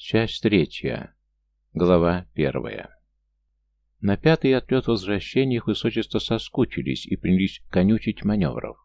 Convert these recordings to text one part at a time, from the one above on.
Часть третья. Глава первая. На пятый отлет возвращения их высочество соскучились и принялись конючить маневров.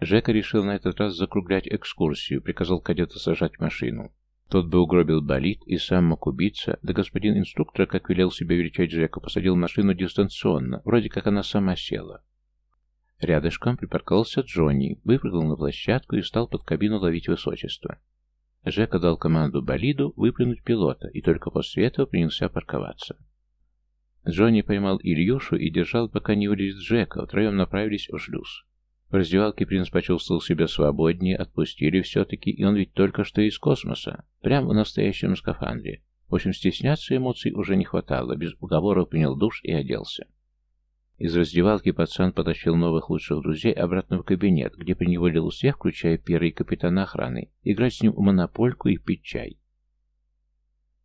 Жека решил на этот раз закруглять экскурсию, приказал кадету сажать машину. Тот бы угробил болид и сам мог убиться, да господин инструктор, как велел себе величать Жека, посадил машину дистанционно, вроде как она сама села. Рядышком припарковался Джонни, выпрыгнул на площадку и стал под кабину ловить высочество. Жека дал команду болиду выплюнуть пилота, и только после этого принялся парковаться. Джонни поймал Ильюшу и держал, пока не вылезет Жека, втроем направились в шлюз. В раздевалке принц почувствовал себя свободнее, отпустили все-таки, и он ведь только что из космоса, прямо в настоящем скафандре. В общем, стесняться эмоций уже не хватало, без уговоров принял душ и оделся. Из раздевалки пацан потащил новых лучших друзей обратно в кабинет, где приневолил всех, включая первый капитана охраны, играть с ним в монопольку и пить чай.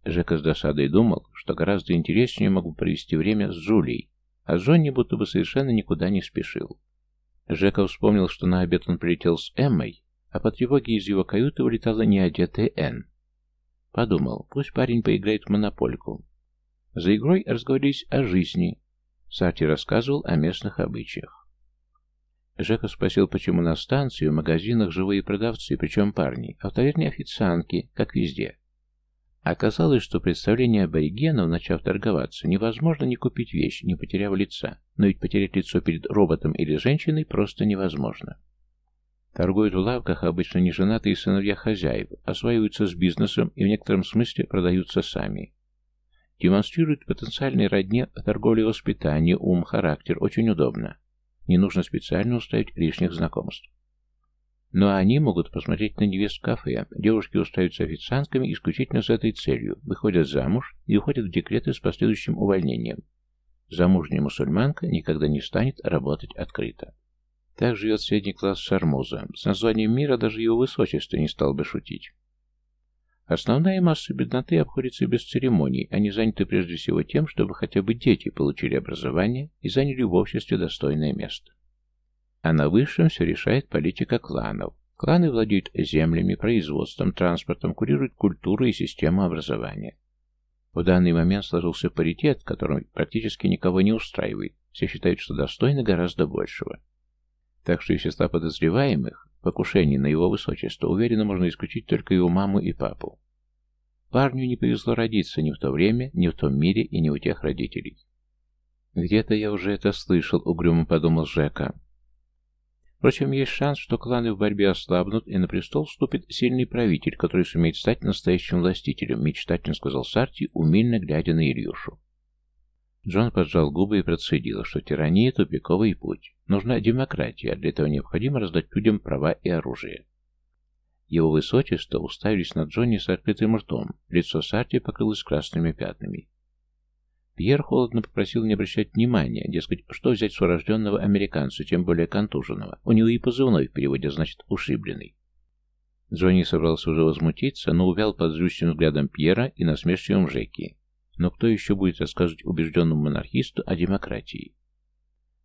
Жека с досадой думал, что гораздо интереснее могу провести время с Джулией, а Джонни будто бы совершенно никуда не спешил. Жека вспомнил, что на обед он прилетел с Эммой, а по тревоге из его каюты улетала неодетая Энн. Подумал, пусть парень поиграет в монопольку. За игрой разговорились о жизни, Сати рассказывал о местных обычаях. Жека спросил, почему на станции, в магазинах живые продавцы, причем парни, а в таверне официантки, как везде. Оказалось, что представление аборигенов, начав торговаться, невозможно не купить вещь, не потеряв лица, но ведь потерять лицо перед роботом или женщиной просто невозможно. Торгуют в лавках обычно неженатые сыновья хозяев, осваиваются с бизнесом и в некотором смысле продаются сами. Демонстрирует потенциальной родне торговли воспитание, ум, характер. Очень удобно. Не нужно специально устраивать лишних знакомств. Но они могут посмотреть на невест в кафе. Девушки устраиваются официантками исключительно с этой целью. Выходят замуж и уходят в декреты с последующим увольнением. Замужняя мусульманка никогда не станет работать открыто. Так живет средний класс Шармуза. С названием мира даже его высочество не стал бы шутить. Основная масса бедноты обходится без церемоний, они заняты прежде всего тем, чтобы хотя бы дети получили образование и заняли в обществе достойное место. А на высшем все решает политика кланов. Кланы владеют землями, производством, транспортом, курируют культуру и систему образования. В данный момент сложился паритет, который практически никого не устраивает. Все считают, что достойны гораздо большего. Так что из числа подозреваемых Покушение на его высочество уверенно можно исключить только его маму и папу. Парню не повезло родиться ни в то время, ни в том мире и ни у тех родителей. «Где-то я уже это слышал», — угрюмо подумал Жека. Впрочем, есть шанс, что кланы в борьбе ослабнут, и на престол вступит сильный правитель, который сумеет стать настоящим властителем, мечтательно сказал Сарти, умильно глядя на Ильюшу. Джон поджал губы и процедил, что тирания — тупиковый путь. Нужна демократия, а для этого необходимо раздать людям права и оружие. Его высочество уставились на Джонни с открытым ртом, лицо Сарти покрылось красными пятнами. Пьер холодно попросил не обращать внимания, дескать, что взять с урожденного американца, тем более контуженного. У него и позывной в переводе значит «ушибленный». Джонни собрался уже возмутиться, но увял под злющим взглядом Пьера и насмешливым Жеки. Но кто еще будет рассказывать убежденному монархисту о демократии?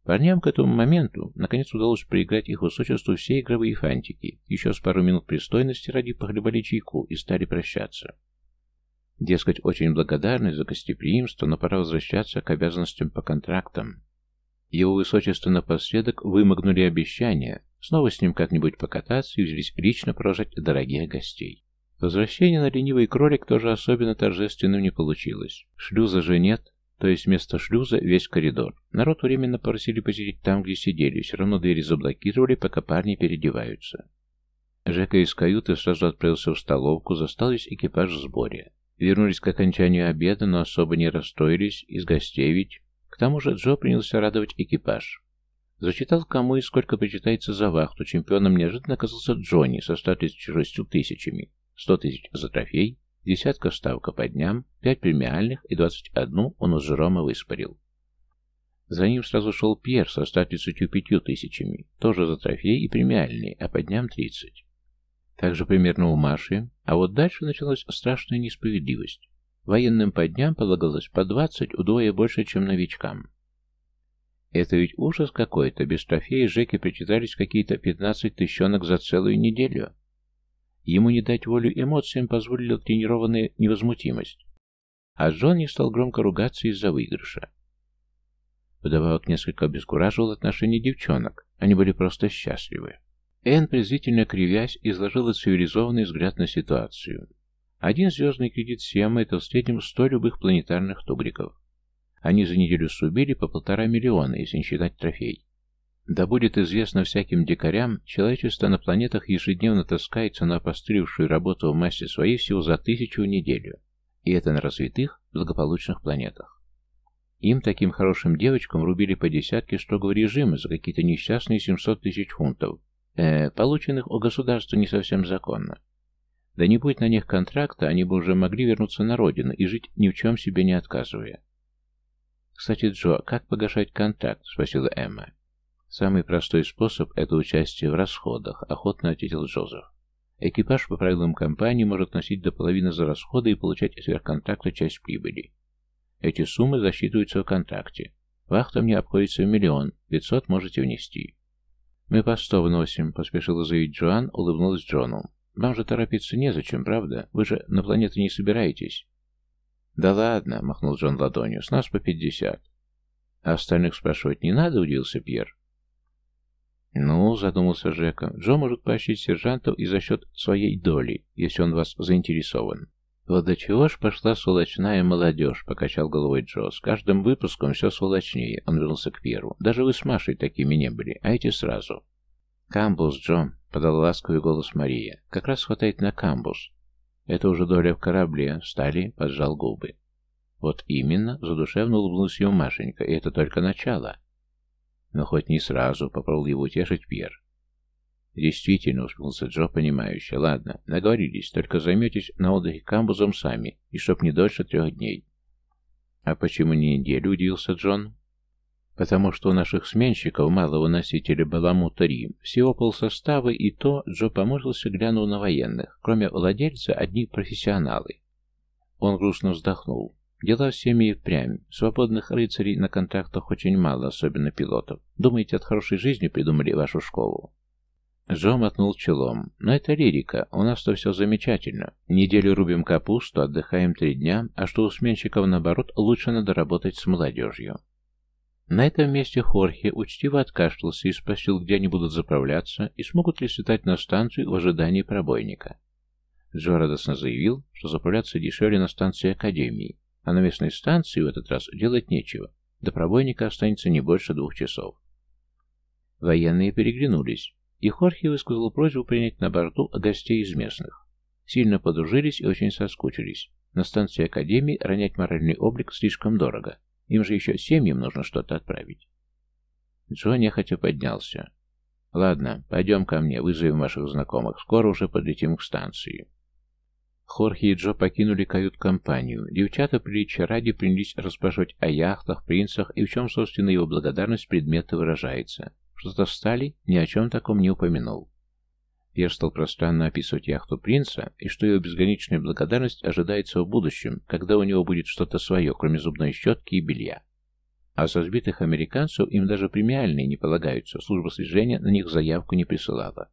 Парням к этому моменту наконец удалось проиграть их высочеству все игровые фантики. Еще с пару минут пристойности ради похлебали чайку и стали прощаться. Дескать, очень благодарны за гостеприимство, но пора возвращаться к обязанностям по контрактам. Его высочество напоследок вымогнули обещания, снова с ним как-нибудь покататься и взялись лично провожать дорогих гостей. Возвращение на ленивый кролик тоже особенно торжественным не получилось. Шлюза же нет, то есть вместо шлюза весь коридор. Народ временно просили посидеть там, где сидели, все равно двери заблокировали, пока парни переодеваются. Жека из каюты сразу отправился в столовку, застал весь экипаж в сборе. Вернулись к окончанию обеда, но особо не расстроились, из гостей ведь. К тому же Джо принялся радовать экипаж. Зачитал, кому и сколько причитается за вахту. Чемпионом неожиданно оказался Джонни со 136 тысячами. Сто тысяч за трофей, десятка ставка по дням, пять премиальных и двадцать одну он у Жерома выспарил. За ним сразу шел Пьер со 135 тысячами, тоже за трофей и премиальные, а по дням 30. Также у Маши, а вот дальше началась страшная несправедливость. Военным по дням полагалось по 20, удвое больше, чем новичкам. Это ведь ужас какой-то, без трофея Жеки причитались какие-то 15 тысячонок за целую неделю. Ему не дать волю эмоциям позволила тренированная невозмутимость. А Джон не стал громко ругаться из-за выигрыша. Вдобавок несколько обескураживал отношение девчонок. Они были просто счастливы. Энн, презрительно кривясь, изложила цивилизованный взгляд на ситуацию. Один звездный кредит Сиама – это в среднем сто любых планетарных тугриков. Они за неделю срубили по полтора миллиона, если не считать трофей. Да будет известно всяким дикарям, человечество на планетах ежедневно таскается на опостылевшую работу в массе своей всего за тысячу неделю. И это на развитых, благополучных планетах. Им, таким хорошим девочкам, рубили по десятке строгого режима за какие-то несчастные 700 тысяч фунтов, э, полученных у государства не совсем законно. Да не будь на них контракта, они бы уже могли вернуться на родину и жить ни в чем себе не отказывая. «Кстати, Джо, как погашать контракт?» – спросила Эмма. «Самый простой способ – это участие в расходах», – охотно ответил Джозеф. Экипаж по правилам компании может носить до половины за расходы и получать сверхконтракта часть прибыли. Эти суммы засчитываются в контракте. Вахта мне обходится в миллион, пятьсот можете внести. «Мы по сто вносим», — поспешила заявить Джоан, улыбнулась Джону. «Вам же торопиться незачем, правда? Вы же на планеты не собираетесь». «Да ладно», — махнул Джон ладонью, — «с нас по пятьдесят». «А остальных спрашивать не надо?» — удивился Пьер. «Ну», — задумался Жека, — «Джо может поощрить сержантов и за счет своей доли, если он вас заинтересован». «Вот до чего ж пошла сволочная молодежь», — покачал головой Джо. «С каждым выпуском все сволочнее», — он вернулся к Пьеру. «Даже вы с Машей такими не были, а эти сразу». «Камбус, Джо», — подал ласковый голос Мария. «Как раз хватает на камбус». «Это уже доля в корабле», — Стали поджал губы. «Вот именно», — задушевно улыбнулась ему Машенька, — «и это только начало». Но хоть не сразу, попробовал его утешить Пьер. Действительно, усмехнулся Джо, понимающе. Ладно, наговорились, только займетесь на отдыхе камбузом сами, и чтоб не дольше трех дней. А почему не неделю, удивился Джон. Потому что у наших сменщиков, малого носителя Баламу-3, всего полсостава, и то Джо поморился, глянул на военных. Кроме владельца, одни профессионалы. Он грустно вздохнул. Дела в семье впрямь. Свободных рыцарей на контрактах очень мало, особенно пилотов. Думаете, от хорошей жизни придумали вашу школу? Джо мотнул челом. Но это лирика. У нас-то все замечательно. Неделю рубим капусту, отдыхаем три дня, а что у сменщиков, наоборот, лучше надо работать с молодежью. На этом месте Хорхе учтиво откашлялся и спросил, где они будут заправляться и смогут ли слетать на станцию в ожидании пробойника. Джо радостно заявил, что заправляться дешевле на станции Академии, а на местной станции в этот раз делать нечего. До пробойника останется не больше двух часов. Военные переглянулись, и Хорхе высказал просьбу принять на борту гостей из местных. Сильно подружились и очень соскучились. На станции Академии ронять моральный облик слишком дорого. Им же еще семьям нужно что-то отправить. Джо нехотя поднялся. «Ладно, пойдем ко мне, вызовем ваших знакомых. Скоро уже подлетим к станции». Хорхе и Джо покинули кают-компанию. Девчата приличия ради принялись расспрашивать о яхтах, принцах и в чем, собственно, его благодарность предмета выражается. Что-то встали, ни о чем таком не упомянул. Пьер стал пространно описывать яхту принца, и что его безграничная благодарность ожидается в будущем, когда у него будет что-то свое, кроме зубной щетки и белья. А со сбитых американцев им даже премиальные не полагаются, служба слежения на них заявку не присылала.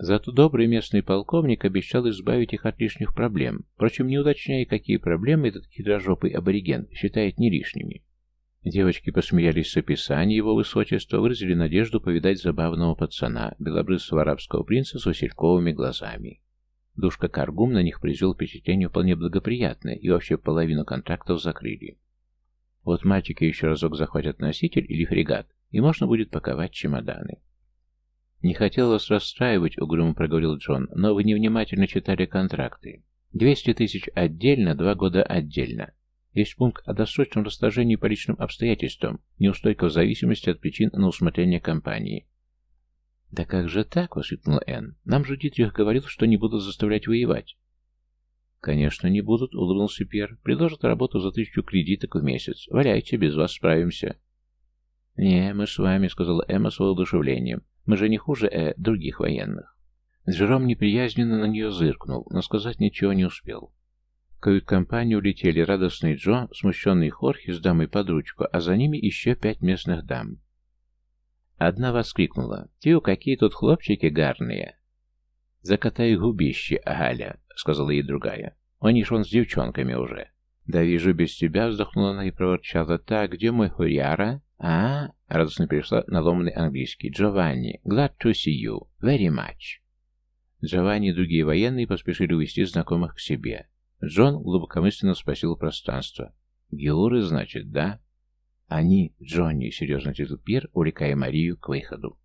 Зато добрый местный полковник обещал избавить их от лишних проблем, впрочем, не уточняя, какие проблемы этот хитрожопый абориген считает не лишними. Девочки посмеялись с описанием его высочества, выразили надежду повидать забавного пацана, белобрысого арабского принца с васильковыми глазами. Душка Каргум на них произвел впечатление вполне благоприятное, и вообще половину контрактов закрыли. Вот мальчики еще разок захватят носитель или фрегат, и можно будет паковать чемоданы. «Не хотел вас расстраивать», — угрюмо проговорил Джон, — «но вы невнимательно читали контракты. Двести тысяч отдельно, два года отдельно. Есть пункт о досрочном расторжении по личным обстоятельствам, неустойка в зависимости от причин на усмотрение компании». «Да как же так?» — воскликнула Энн. «Нам же Дитрих говорил, что не будут заставлять воевать». «Конечно, не будут», — улыбнулся Пьер. «Предложат работу за тысячу кредиток в месяц. Валяйте, без вас справимся». «Не, мы с вами», — сказала Эмма с воодушевлением. Мы же не хуже, э, других военных. Джером неприязненно на нее зыркнул, но сказать ничего не успел. В кают-компанию улетели радостный Джо, смущенный Хорхе с дамой под ручку, а за ними еще пять местных дам. Одна воскликнула. «Тю, какие тут хлопчики гарные!» «Закатай губище, Галя», — сказала ей другая. «Они ж он с девчонками уже». «Да вижу, без тебя», — вздохнула она и проворчала. «Так, где мой Хуяра?» «А?» — радостно перешла на ломанный английский. «Джованни, glad to see you. Very much». Джованни и другие военные поспешили увести знакомых к себе. Джон глубокомысленно спросил пространство. «Геуры, значит, да?» «Они, Джонни», — серьезно ответил Пьер, увлекая Марию к выходу.